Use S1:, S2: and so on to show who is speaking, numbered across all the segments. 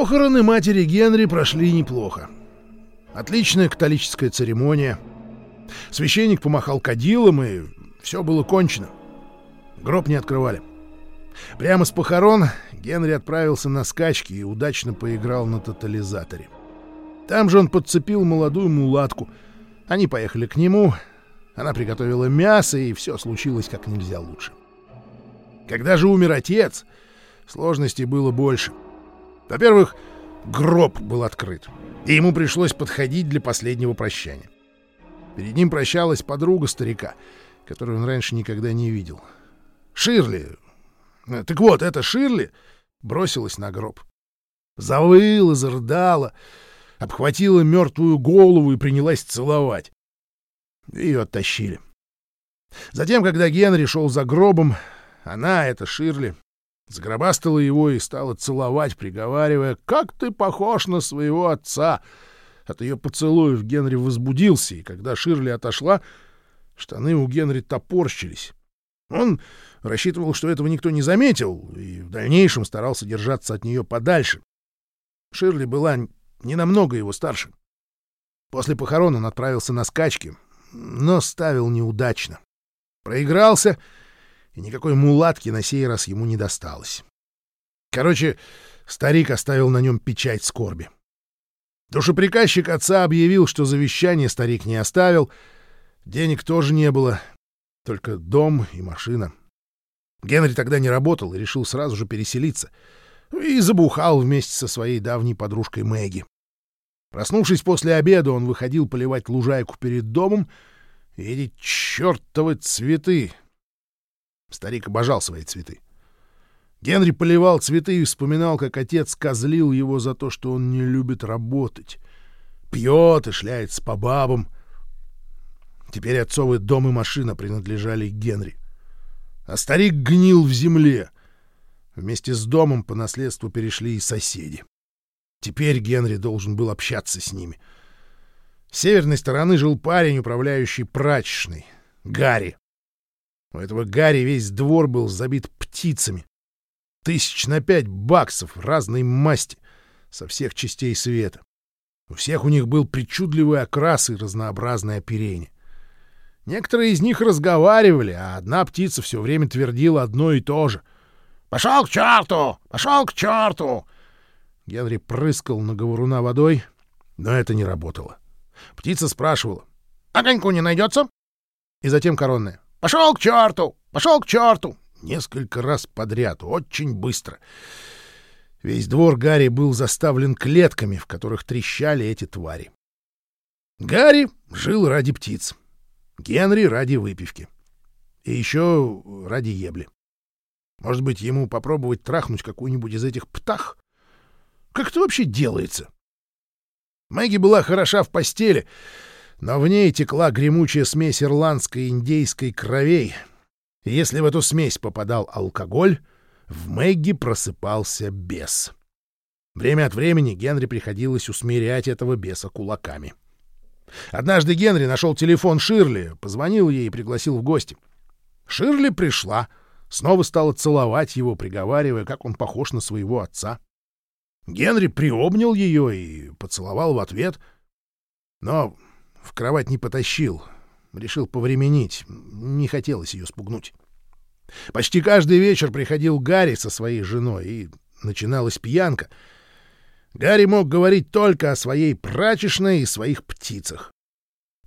S1: Похороны матери Генри прошли неплохо. Отличная католическая церемония. Священник помахал кадилом, и все было кончено. Гроб не открывали. Прямо с похорон Генри отправился на скачки и удачно поиграл на тотализаторе. Там же он подцепил молодую мулатку. Они поехали к нему. Она приготовила мясо, и все случилось как нельзя лучше. Когда же умер отец, сложностей было больше. Во-первых, гроб был открыт, и ему пришлось подходить для последнего прощания. Перед ним прощалась подруга старика, которую он раньше никогда не видел. Ширли. Так вот, эта Ширли бросилась на гроб. Завыла, зарыдала, обхватила мертвую голову и принялась целовать. Ее оттащили. Затем, когда Генри шел за гробом, она, эта Ширли, сгробастала его и стала целовать, приговаривая, «Как ты похож на своего отца!» От ее поцелуев Генри возбудился, и когда Ширли отошла, штаны у Генри топорщились. Он рассчитывал, что этого никто не заметил, и в дальнейшем старался держаться от нее подальше. Ширли была не намного его старше. После похорон он отправился на скачки, но ставил неудачно. Проигрался, и никакой мулатки на сей раз ему не досталось. Короче, старик оставил на нем печать скорби. Душеприказчик отца объявил, что завещание старик не оставил, денег тоже не было, только дом и машина. Генри тогда не работал и решил сразу же переселиться. И забухал вместе со своей давней подружкой Мэгги. Проснувшись после обеда, он выходил поливать лужайку перед домом, и эти чертовы цветы. Старик обожал свои цветы. Генри поливал цветы и вспоминал, как отец козлил его за то, что он не любит работать. Пьет и шляется по бабам. Теперь отцовый дом и машина принадлежали Генри. А старик гнил в земле. Вместе с домом по наследству перешли и соседи. Теперь Генри должен был общаться с ними. С северной стороны жил парень, управляющий прачечной. Гарри. У этого Гарри весь двор был забит птицами. Тысяч на пять баксов разной масти со всех частей света. У всех у них был причудливый окрас и разнообразное оперение. Некоторые из них разговаривали, а одна птица все время твердила одно и то же. «Пошел к черту! Пошел к черту!» Генри прыскал на говоруна водой, но это не работало. Птица спрашивала. «Огоньку не найдется?» И затем коронная. «Пошел к черту! Пошел к черту!» Несколько раз подряд, очень быстро. Весь двор Гарри был заставлен клетками, в которых трещали эти твари. Гарри жил ради птиц. Генри ради выпивки. И еще ради ебли. Может быть, ему попробовать трахнуть какую-нибудь из этих птах? Как это вообще делается? Мэгги была хороша в постели, но в ней текла гремучая смесь ирландской и индейской кровей. И если в эту смесь попадал алкоголь, в Мэгги просыпался бес. Время от времени Генри приходилось усмирять этого беса кулаками. Однажды Генри нашел телефон Ширли, позвонил ей и пригласил в гости. Ширли пришла, снова стала целовать его, приговаривая, как он похож на своего отца. Генри приобнял ее и поцеловал в ответ, но в кровать не потащил, решил повременить, не хотелось ее спугнуть. Почти каждый вечер приходил Гарри со своей женой, и начиналась пьянка — Гарри мог говорить только о своей прачечной и своих птицах.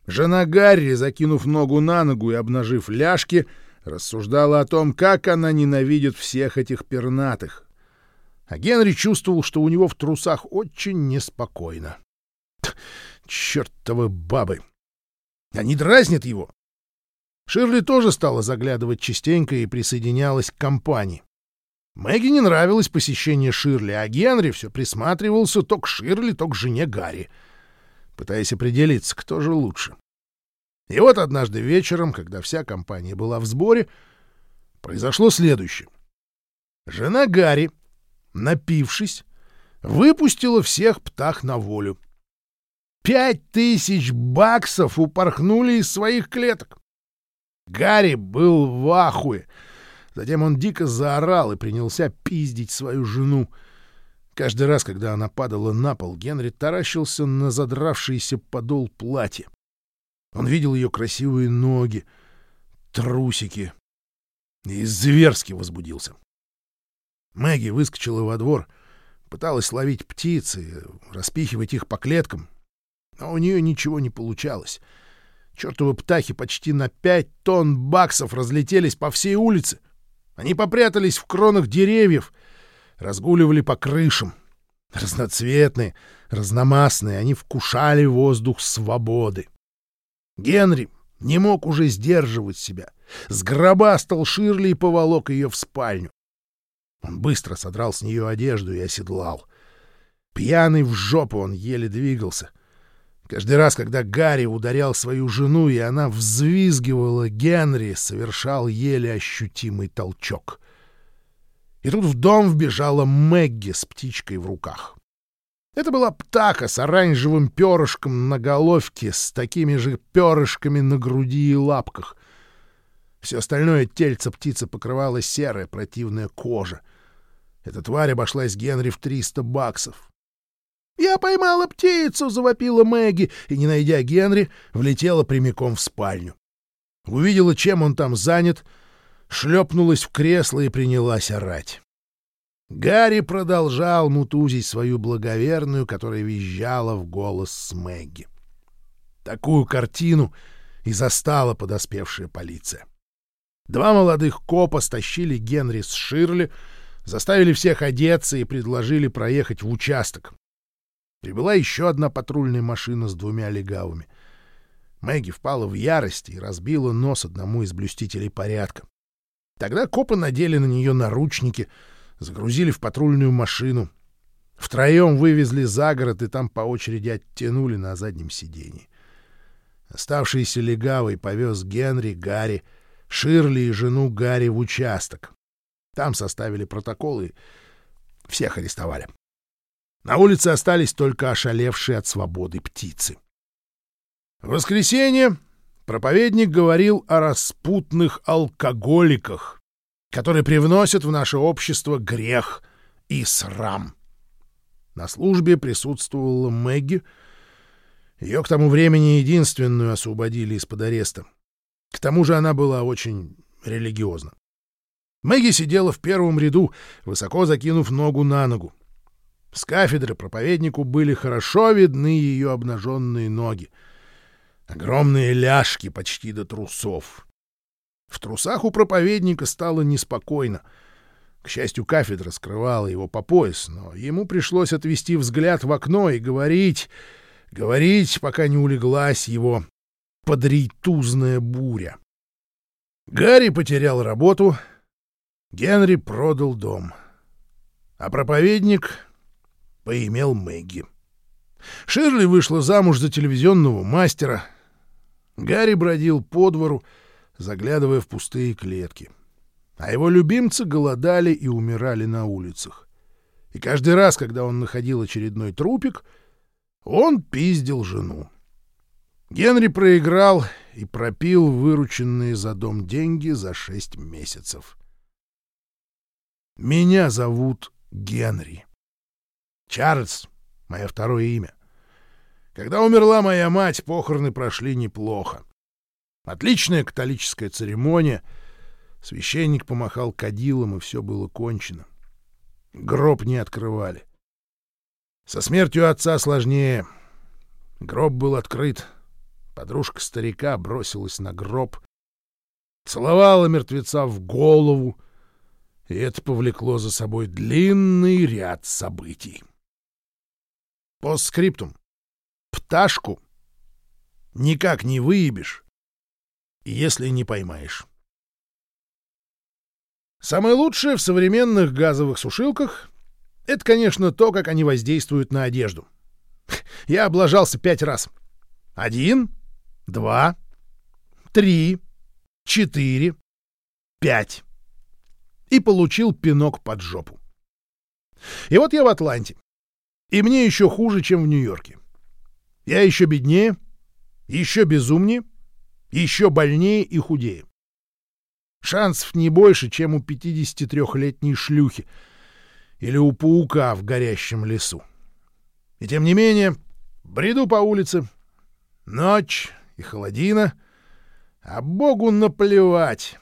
S1: Жена Гарри, закинув ногу на ногу и обнажив ляжки, рассуждала о том, как она ненавидит всех этих пернатых. А Генри чувствовал, что у него в трусах очень неспокойно. Чертовы бабы! Они дразнят его. Ширли тоже стала заглядывать частенько и присоединялась к компании. Мэгги не нравилось посещение Ширли, а Генри все присматривался то к Ширли, то к жене Гарри, пытаясь определиться, кто же лучше. И вот однажды вечером, когда вся компания была в сборе, произошло следующее. Жена Гарри, напившись, выпустила всех птах на волю. Пять тысяч баксов упорхнули из своих клеток. Гарри был в ахуе — Затем он дико заорал и принялся пиздить свою жену. Каждый раз, когда она падала на пол, Генри таращился на задравшийся подол платья. Он видел ее красивые ноги, трусики и зверски возбудился. Мэгги выскочила во двор, пыталась ловить птицы, распихивать их по клеткам, но у нее ничего не получалось. Чертовы птахи почти на пять тонн баксов разлетелись по всей улице. Они попрятались в кронах деревьев, разгуливали по крышам. Разноцветные, разномастные, они вкушали воздух свободы. Генри не мог уже сдерживать себя. Сгробастал Ширли и поволок ее в спальню. Он быстро содрал с нее одежду и оседлал. Пьяный в жопу он еле двигался. Каждый раз, когда Гарри ударял свою жену, и она взвизгивала, Генри совершал еле ощутимый толчок. И тут в дом вбежала Мэгги с птичкой в руках. Это была птаха с оранжевым перышком на головке, с такими же перышками на груди и лапках. Все остальное тельце птицы покрывала серая противная кожа. Эта тварь обошлась Генри в 300 баксов. «Я поймала птицу!» — завопила Мэгги, и, не найдя Генри, влетела прямиком в спальню. Увидела, чем он там занят, шлепнулась в кресло и принялась орать. Гарри продолжал мутузить свою благоверную, которая визжала в голос с Мэгги. Такую картину и застала подоспевшая полиция. Два молодых копа стащили Генри с Ширли, заставили всех одеться и предложили проехать в участок. Прибыла еще одна патрульная машина с двумя легавыми. Мэгги впала в ярость и разбила нос одному из блюстителей порядка. Тогда копы надели на нее наручники — загрузили в патрульную машину. Втроем вывезли за город и там по очереди оттянули на заднем сиденье. Оставшийся легавый повез Генри, Гарри, Ширли и жену Гарри в участок. Там составили протоколы, всех арестовали. На улице остались только ошалевшие от свободы птицы. В воскресенье проповедник говорил о распутных алкоголиках, которые привносят в наше общество грех и срам. На службе присутствовала Мэгги. Ее к тому времени единственную освободили из-под ареста. К тому же она была очень религиозна. Мэгги сидела в первом ряду, высоко закинув ногу на ногу. С кафедры проповеднику были хорошо видны ее обнаженные ноги. Огромные ляжки почти до трусов. В трусах у проповедника стало неспокойно. К счастью, кафедра скрывала его по пояс, но ему пришлось отвести взгляд в окно и говорить, говорить, пока не улеглась его подрейтузная буря. Гарри потерял работу, Генри продал дом, а проповедник поимел Мэгги. Ширли вышла замуж за телевизионного мастера. Гарри бродил по двору, заглядывая в пустые клетки. А его любимцы голодали и умирали на улицах. И каждый раз, когда он находил очередной трупик, он пиздил жену. Генри проиграл и пропил вырученные за дом деньги за шесть месяцев. Меня зовут Генри. Чарльз — мое второе имя. Когда умерла моя мать, похороны прошли неплохо. Отличная католическая церемония. Священник помахал кадилом, и все было кончено. Гроб не открывали. Со смертью отца сложнее. Гроб был открыт. Подружка старика бросилась на гроб, целовала мертвеца в голову, и это повлекло за собой длинный ряд событий. Постскриптум. Пташку никак не выебешь, если не поймаешь. Самое лучшее в современных газовых сушилках — это, конечно, то, как они воздействуют на одежду. Я облажался пять раз. Один, два, три, четыре, пять. И получил пинок под жопу. И вот я в Атланте. И мне еще хуже, чем в Нью-Йорке. Я еще беднее, еще безумнее, еще больнее и худее. Шансов не больше, чем у 53-летней шлюхи. или у паука в горящем лесу. И тем не менее, бреду по улице, ночь и холодина, а Богу наплевать,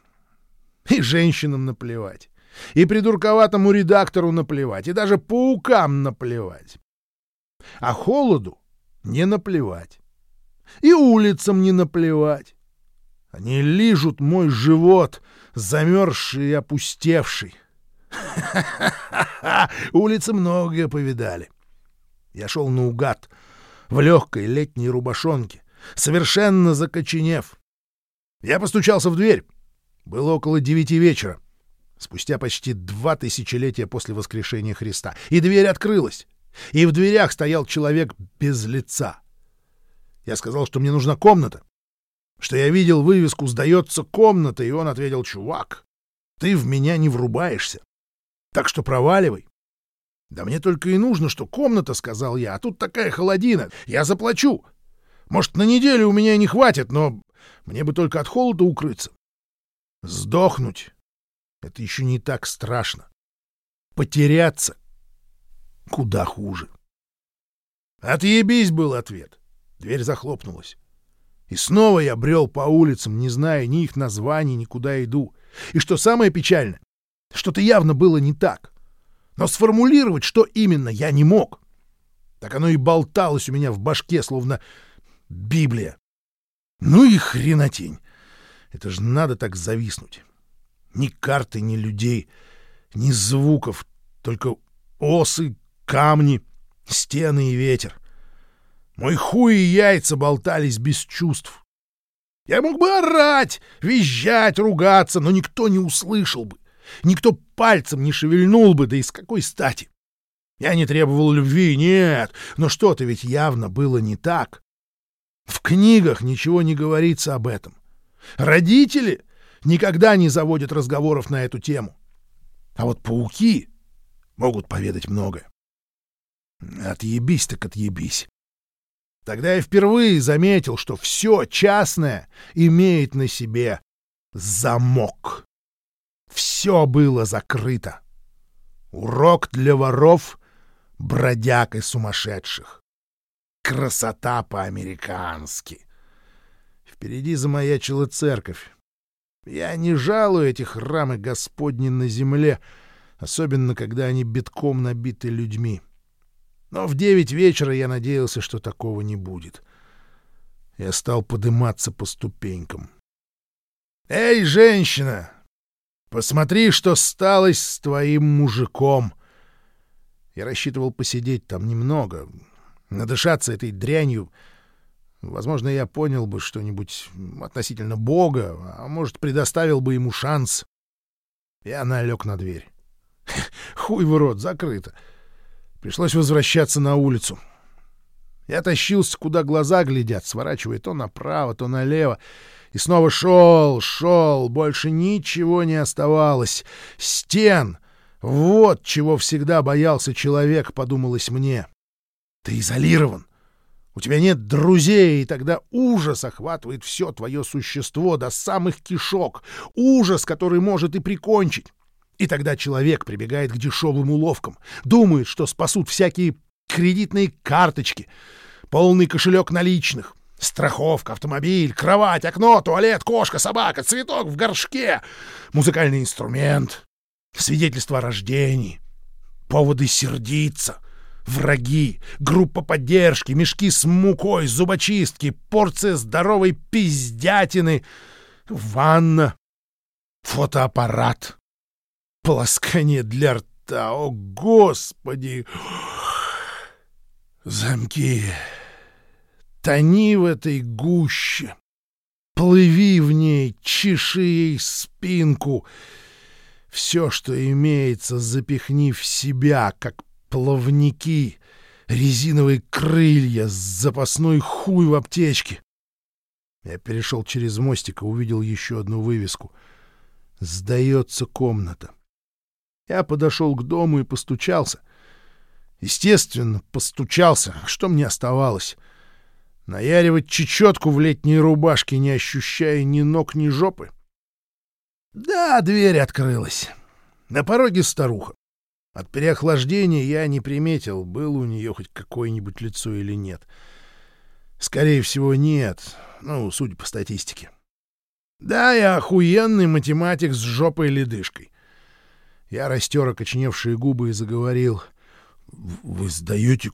S1: и женщинам наплевать, и придурковатому редактору наплевать, и даже паукам наплевать. А холоду не наплевать, и улицам не наплевать. Они лижут мой живот, замерзший и опустевший. Улицы многое повидали. Я шел наугад, в легкой летней рубашонке, совершенно закоченев. Я постучался в дверь. Было около девяти вечера, спустя почти два тысячелетия после воскрешения Христа. И дверь открылась. И в дверях стоял человек без лица. Я сказал, что мне нужна комната, что я видел вывеску «Сдается комната», и он ответил «Чувак, ты в меня не врубаешься, так что проваливай». «Да мне только и нужно, что комната», — сказал я, — «а тут такая холодина, я заплачу. Может, на неделю у меня и не хватит, но мне бы только от холода укрыться. Сдохнуть — это еще не так страшно. Потеряться куда хуже». «Отъебись» был ответ. Дверь захлопнулась. И снова я брел по улицам, не зная ни их названий, ни куда иду. И что самое печальное, что-то явно было не так. Но сформулировать, что именно, я не мог. Так оно и болталось у меня в башке, словно Библия. Ну и хренотень. Это же надо так зависнуть. Ни карты, ни людей, ни звуков, только осы, камни, стены и ветер. Мой хуй и яйца болтались без чувств. Я мог бы орать, визжать, ругаться, но никто не услышал бы. Никто пальцем не шевельнул бы, да и с какой стати? Я не требовал любви, нет, но что-то ведь явно было не так. В книгах ничего не говорится об этом. Родители никогда не заводят разговоров на эту тему. А вот пауки могут поведать многое. Отъебись так отъебись. Тогда я впервые заметил, что все частное имеет на себе замок. Все было закрыто. Урок для воров, бродяг и сумасшедших. Красота по-американски. Впереди замаячила церковь. Я не жалую эти храмы Господни на земле, особенно когда они битком набиты людьми. Но в девять вечера я надеялся, что такого не будет. Я стал подниматься по ступенькам. «Эй, женщина! Посмотри, что сталось с твоим мужиком!» Я рассчитывал посидеть там немного, надышаться этой дрянью. Возможно, я понял бы что-нибудь относительно Бога, а может, предоставил бы ему шанс. Я налег на дверь. Хуй в рот, закрыто. Пришлось возвращаться на улицу. Я тащился, куда глаза глядят, сворачивая то направо, то налево. И снова шел, шел, больше ничего не оставалось. Стен! Вот чего всегда боялся человек, подумалось мне. Ты изолирован. У тебя нет друзей, и тогда ужас охватывает все твое существо до самых кишок. Ужас, который может и прикончить. И тогда человек прибегает к дешевым уловкам, думает, что спасут всякие кредитные карточки, полный кошелек наличных, страховка, автомобиль, кровать, окно, туалет, кошка, собака, цветок в горшке, музыкальный инструмент, свидетельство о рождении, поводы сердиться — враги, группа поддержки, мешки с мукой, зубочистки, порция здоровой пиздятины, ванна, фотоаппарат, полоскание для рта. О, Господи! Замки. Тони в этой гуще. Плыви в ней, чеши ей спинку. Все, что имеется, запихни в себя, как плавники, резиновые крылья, запасной хуй в аптечке. Я перешел через мостик и увидел еще одну вывеску. «Сдается комната». Я подошел к дому и постучался. Естественно, постучался. Что мне оставалось? Наяривать чечетку в летней рубашке, не ощущая ни ног, ни жопы? Да, дверь открылась. На пороге старуха. От переохлаждения я не приметил, было у нее хоть какое-нибудь лицо или нет. Скорее всего, нет, ну, судя по статистике. Да, я охуенный математик с жопой-ледышкой. Я растер окоченевшие губы и заговорил. — Вы сдаете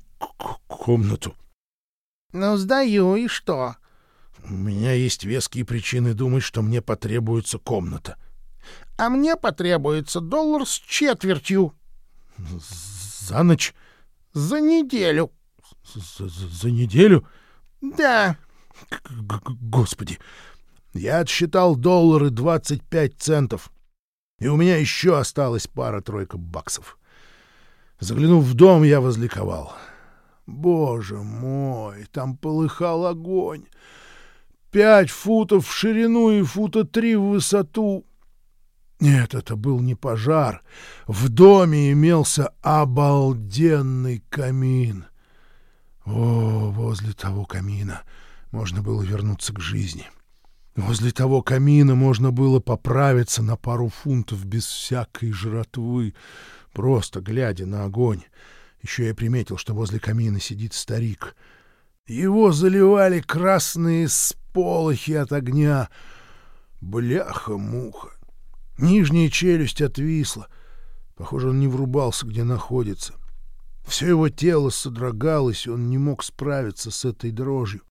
S1: комнату?
S2: — Ну, сдаю, и что?
S1: — У меня есть веские причины думать, что мне потребуется комната.
S2: — А мне потребуется доллар с четвертью.
S1: — За ночь?
S2: — За неделю.
S1: — За, за, за неделю?
S2: — Да.
S1: — Господи! Я отсчитал доллары 25 центов. И у меня еще осталась пара-тройка баксов. Заглянув в дом, я возликовал. Боже мой, там полыхал огонь. Пять футов в ширину и фута три в высоту. Нет, это был не пожар. В доме имелся обалденный камин. О, возле того камина можно было вернуться к жизни. — Возле того камина можно было поправиться на пару фунтов без всякой жратвы, просто глядя на огонь. Еще я приметил, что возле камина сидит старик. Его заливали красные сполохи от огня. Бляха-муха! Нижняя челюсть отвисла. Похоже, он не врубался, где находится. Все его тело содрогалось, и он не мог справиться с этой дрожью.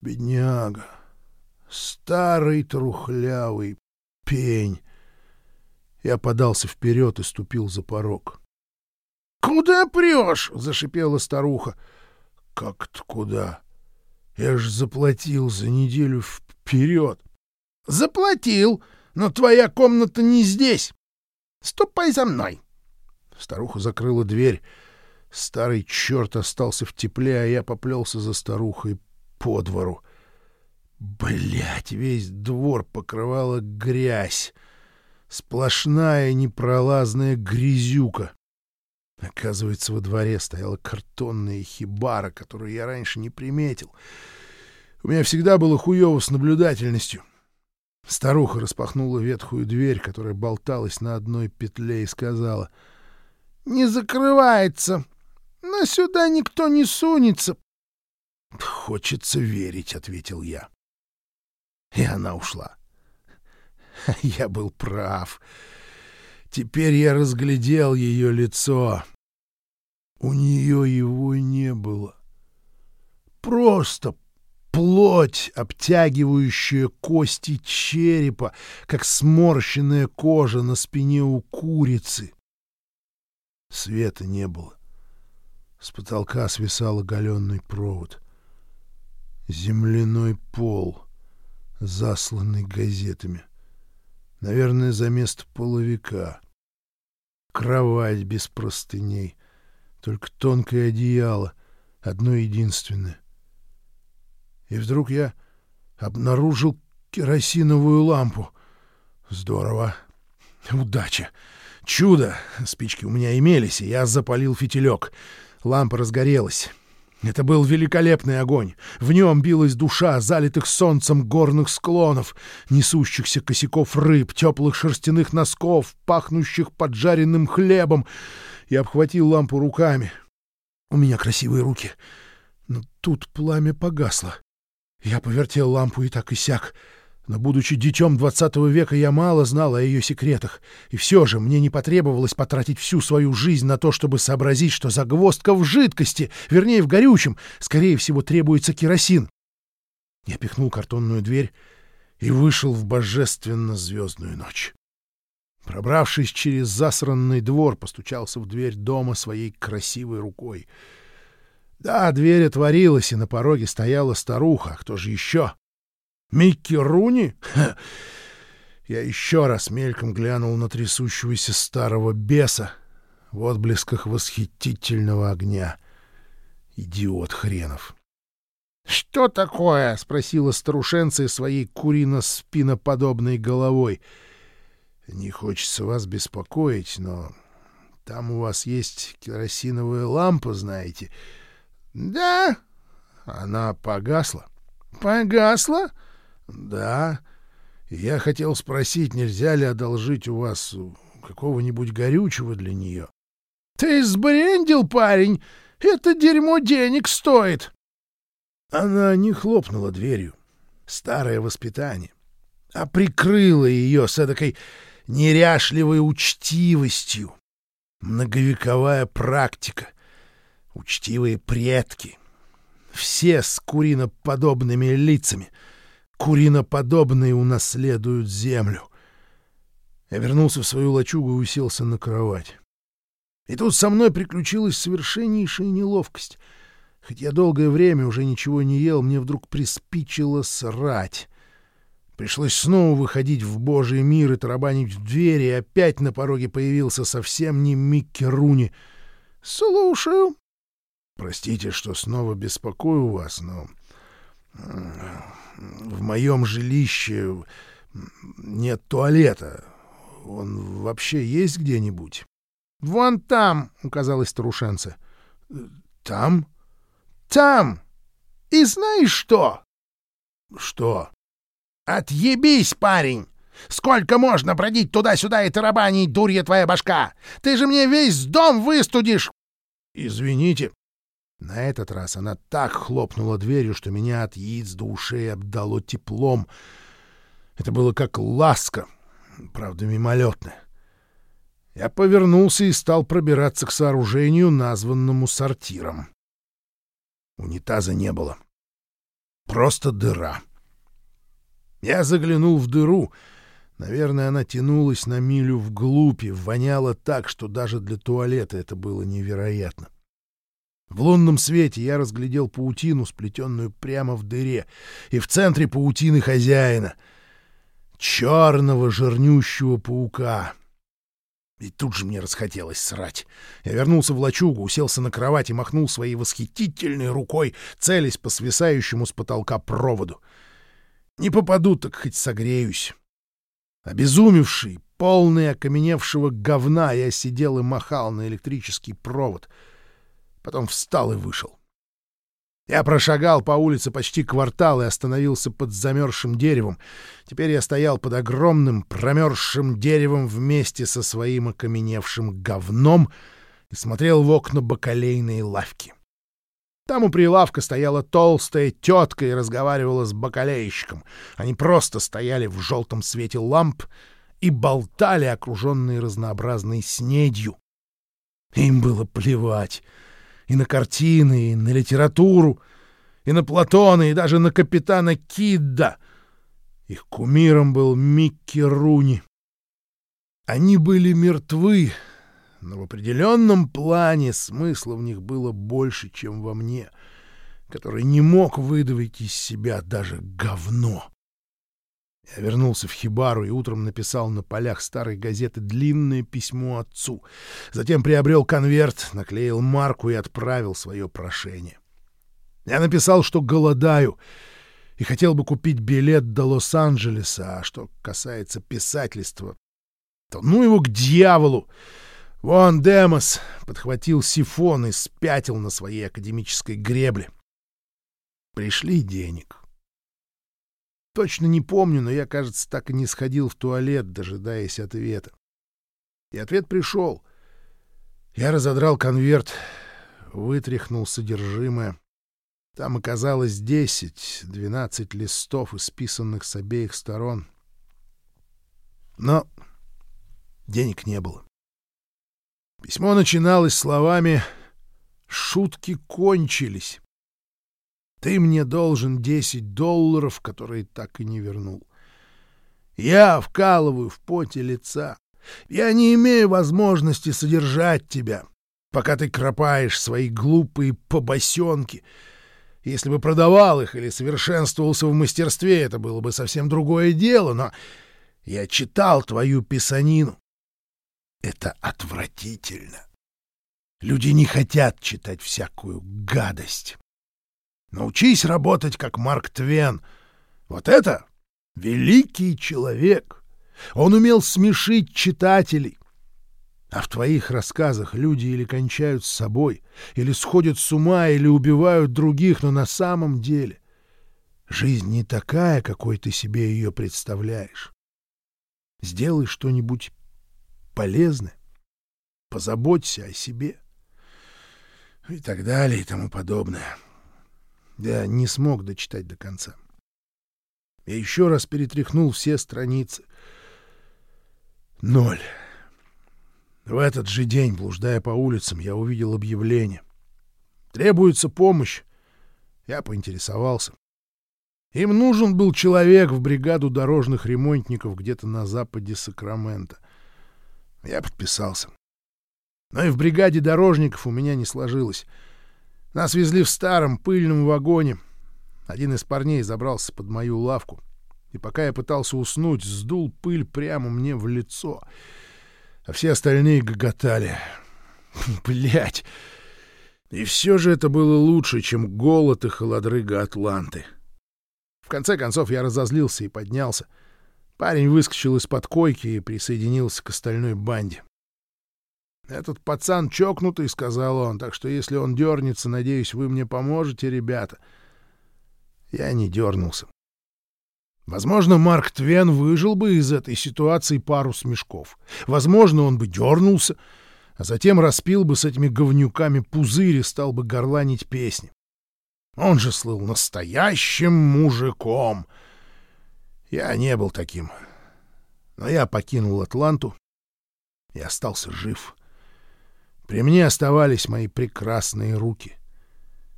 S1: Бедняга! Старый трухлявый пень. Я подался вперед и ступил за порог. — Куда прешь? — зашипела старуха. — Как-то куда? Я ж заплатил за неделю вперед. — Заплатил, но твоя комната не здесь. Ступай за мной. Старуха закрыла дверь. Старый черт остался в тепле, а я поплелся за старухой по двору. Блять, весь двор покрывала грязь. Сплошная непролазная грязюка. Оказывается, во дворе стояла картонная хибара, которую я раньше не приметил. У меня всегда было хуёво с наблюдательностью. Старуха распахнула ветхую дверь, которая болталась на одной петле, и сказала. — Не закрывается, но сюда никто не сунется. — Хочется верить, — ответил я. И она ушла. Я был прав. Теперь я разглядел ее лицо. У нее его не было. Просто плоть, обтягивающая кости черепа, как сморщенная кожа на спине у курицы. Света не было. С потолка свисал оголенный провод. Земляной пол — засланный газетами. Наверное, за место половика. Кровать без простыней, только тонкое одеяло, одно единственное. И вдруг я обнаружил керосиновую лампу. Здорово. Удача. Чудо. Спички у меня имелись, и я запалил фитилек. Лампа разгорелась. Это был великолепный огонь. В нем билась душа залитых солнцем горных склонов, несущихся косяков рыб, теплых шерстяных носков, пахнущих поджаренным хлебом. Я обхватил лампу руками. У меня красивые руки. Но тут пламя погасло. Я повертел лампу и так и сяк — но, будучи детем двадцатого века, я мало знал о ее секретах, и все же мне не потребовалось потратить всю свою жизнь на то, чтобы сообразить, что загвоздка в жидкости, вернее, в горючем, скорее всего, требуется керосин. Я пихнул картонную дверь и вышел в божественно-звездную ночь. Пробравшись через засранный двор, постучался в дверь дома своей красивой рукой. Да, дверь отворилась, и на пороге стояла старуха, а кто же еще? Микки Руни? Ха. Я еще раз мельком глянул на трясущегося старого беса в отблесках восхитительного огня. Идиот хренов. — Что такое? — спросила старушенция своей курино-спиноподобной головой. — Не хочется вас беспокоить, но там у вас есть керосиновая лампа, знаете. — Да. Она погасла. — Погасла? — да. Я хотел спросить, нельзя ли одолжить у вас какого-нибудь горючего для нее.
S2: — Ты сбрендил, парень! Это дерьмо денег стоит!
S1: Она не хлопнула дверью. Старое воспитание. А прикрыла ее с эдакой неряшливой учтивостью. Многовековая практика. Учтивые предки. Все с куриноподобными лицами. Куриноподобные унаследуют землю. Я вернулся в свою лачугу и уселся на кровать. И тут со мной приключилась совершеннейшая неловкость. Хоть я долгое время уже ничего не ел, мне вдруг приспичило срать. Пришлось снова выходить в божий мир и тарабанить в двери, и опять на пороге появился совсем не Микки Руни.
S2: «Слушаю».
S1: «Простите, что снова беспокою вас, но в моем жилище нет туалета. Он вообще есть где-нибудь?»
S2: «Вон там», — указалась старушенца.
S1: «Там?»
S2: «Там! И знаешь что?»
S1: «Что?»
S2: «Отъебись, парень! Сколько можно бродить туда-сюда и тарабанить, дурья твоя башка? Ты же мне весь дом выстудишь!»
S1: «Извините». На этот раз она так хлопнула дверью, что меня от яиц до ушей обдало теплом. Это было как ласка, правда, мимолетная. Я повернулся и стал пробираться к сооружению, названному сортиром. Унитаза не было. Просто дыра. Я заглянул в дыру. Наверное, она тянулась на милю вглубь и воняла так, что даже для туалета это было невероятно. В лунном свете я разглядел паутину, сплетенную прямо в дыре, и в центре паутины хозяина — черного жирнющего паука — и тут же мне расхотелось срать. Я вернулся в лачугу, уселся на кровать и махнул своей восхитительной рукой, целясь по свисающему с потолка проводу. Не попаду, так хоть согреюсь. Обезумевший, полный окаменевшего говна, я сидел и махал на электрический провод. Потом встал и вышел. Я прошагал по улице почти квартал и остановился под замерзшим деревом. Теперь я стоял под огромным промерзшим деревом вместе со своим окаменевшим говном и смотрел в окна бакалейной лавки. Там у прилавка стояла толстая тетка и разговаривала с бакалейщиком. Они просто стояли в желтом свете ламп и болтали, окруженные разнообразной снедью. Им было плевать — и на картины, и на литературу, и на Платона, и даже на капитана Кидда. Их кумиром был Микки Руни. Они были мертвы, но в определенном плане смысла в них было больше, чем во мне, который не мог выдавить из себя даже говно. Я вернулся в Хибару и утром написал на полях старой газеты длинное письмо отцу. Затем приобрел конверт, наклеил марку и отправил свое прошение. Я написал, что голодаю и хотел бы купить билет до Лос-Анджелеса, а что касается писательства, то ну его к дьяволу! Вон Демос подхватил сифон и спятил на своей академической гребле. Пришли денег. Точно не помню, но я, кажется, так и не сходил в туалет, дожидаясь ответа. И ответ пришел. Я разодрал конверт, вытряхнул содержимое. Там оказалось десять-двенадцать листов, исписанных с обеих сторон. Но денег не было. Письмо начиналось словами «Шутки кончились». Ты мне должен 10 долларов, которые так и не вернул. Я вкалываю в поте лица. Я не имею возможности содержать тебя, пока ты кропаешь свои глупые побосенки. Если бы продавал их или совершенствовался в мастерстве, это было бы совсем другое дело, но я читал твою писанину. Это отвратительно. Люди не хотят читать всякую гадость. Научись работать, как Марк Твен. Вот это великий человек. Он умел смешить читателей. А в твоих рассказах люди или кончают с собой, или сходят с ума, или убивают других, но на самом деле жизнь не такая, какой ты себе ее представляешь. Сделай что-нибудь полезны. Позаботься о себе. И так далее, и тому подобное. Я не смог дочитать до конца. Я еще раз перетряхнул все страницы. Ноль. В этот же день, блуждая по улицам, я увидел объявление. Требуется помощь. Я поинтересовался. Им нужен был человек в бригаду дорожных ремонтников где-то на западе Сакрамента. Я подписался. Но и в бригаде дорожников у меня не сложилось. Нас везли в старом пыльном вагоне. Один из парней забрался под мою лавку. И пока я пытался уснуть, сдул пыль прямо мне в лицо. А все остальные гоготали. Блять! И все же это было лучше, чем голод и холодрыга Атланты. В конце концов я разозлился и поднялся. Парень выскочил из-под койки и присоединился к остальной банде. «Этот пацан чокнутый», — сказал он, — «так что если он дернется, надеюсь, вы мне поможете, ребята». Я не дернулся. Возможно, Марк Твен выжил бы из этой ситуации пару смешков. Возможно, он бы дернулся, а затем распил бы с этими говнюками пузырь и стал бы горланить песни. Он же слыл настоящим мужиком. Я не был таким. Но я покинул Атланту и остался жив. При мне оставались мои прекрасные руки,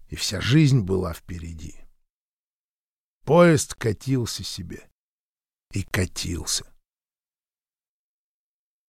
S1: и вся жизнь была впереди. Поезд катился себе и катился.